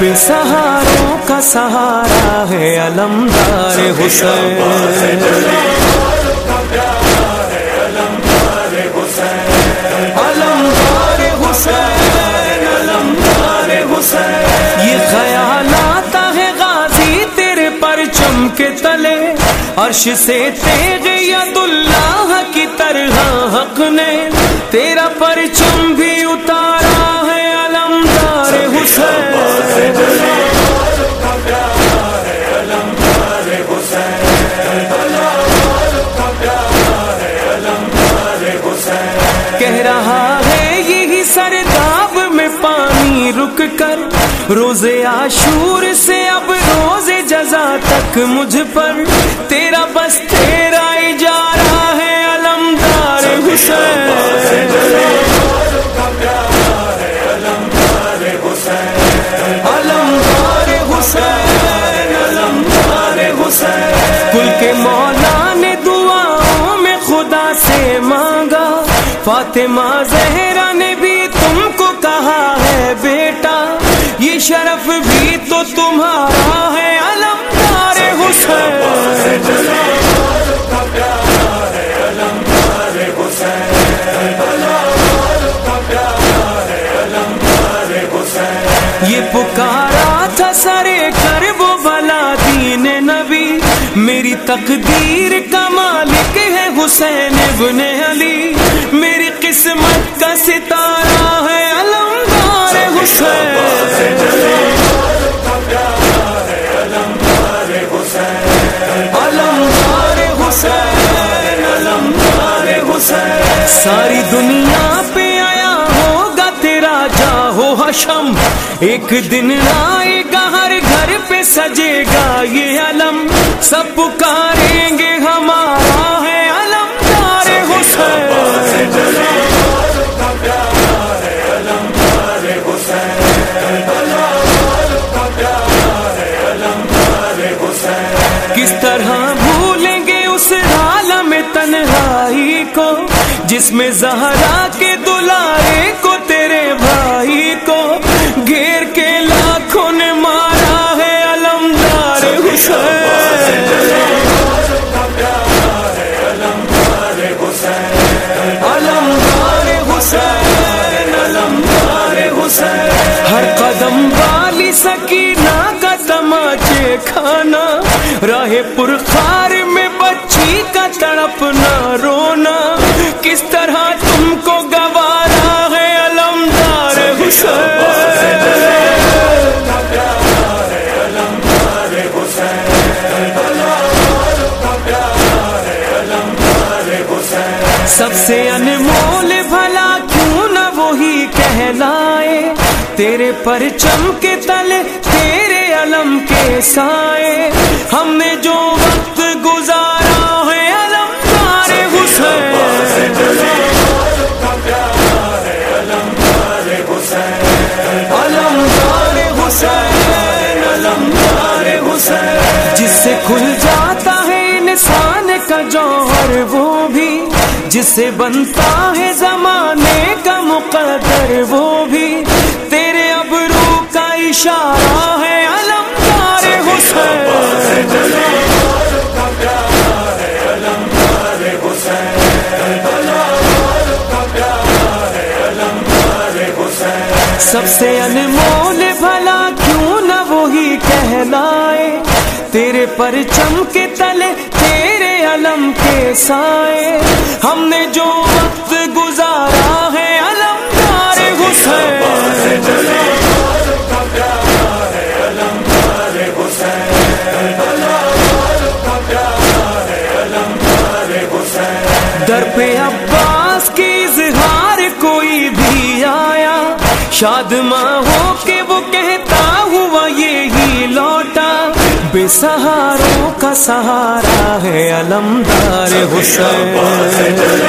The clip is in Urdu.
بے سہاروں کا سہارا ہے علمدار حسین۔ عرش سے تیج ید اللہ کی طرح حق نے تیرا پرچم بھی اتارا ہے علمدار حسین۔ پانی رک کر روز عاشور سے اب روز جزا تک مجھ پر تیرا بس تیرا ہی جا رہا ہے علمدار حسین حسین علمدار حسین کل کے مولا نے دعاؤں میں خدا سے مانگا فاطمہ زہرا شرف بھی تو تمہارا ہے علمدار حسین۔ یہ پکارا تھا سرے کر، وہ بلا دین نبی۔ میری تقدیر کا مالک ہے حسین ابن علی۔ ساری دنیا پہ آیا ہوگا تیرا جاہو حشم۔ ایک دن آئے گا، ہر گھر پہ سجے گا یہ علم۔ سب پکارے جس میں زہرا کے دلارے کو تیرے بھائی کو گھیر کے لاکھوں نے مارا ہے، علمدار حسین علمدار حسین علمدار حسین ہر قدم والی سکینہ کا تماچے کھانا، راہ پرخار میں بچی کا تڑپنا رونا وہی کہلائے تیرے پرچم کے تلے تیرے علم کے سائے ہم نے جو وقت گزارا ہے علمدار حسین حسین جس سے کھل جاتا ہے انسان کا جوہر وہ بھی جس بنتا ہے زمانے کا مقدر، وہ بھی تیرے ابرو کا اشارہ ہے۔ علمدار حسین۔ سب سے انمول بھلا کیوں نہ وہی کہلائے؟ تیرے پرچم کے تلے تیرے علم کے سائے۔ ہم نے جو وقت گزارا ہے علمدار حسین۔ در پہ عباس کی اظہار کوئی بھی آیا۔ شاد ماں ہو کے سہاروں کا سہارا ہے علمدار حسین۔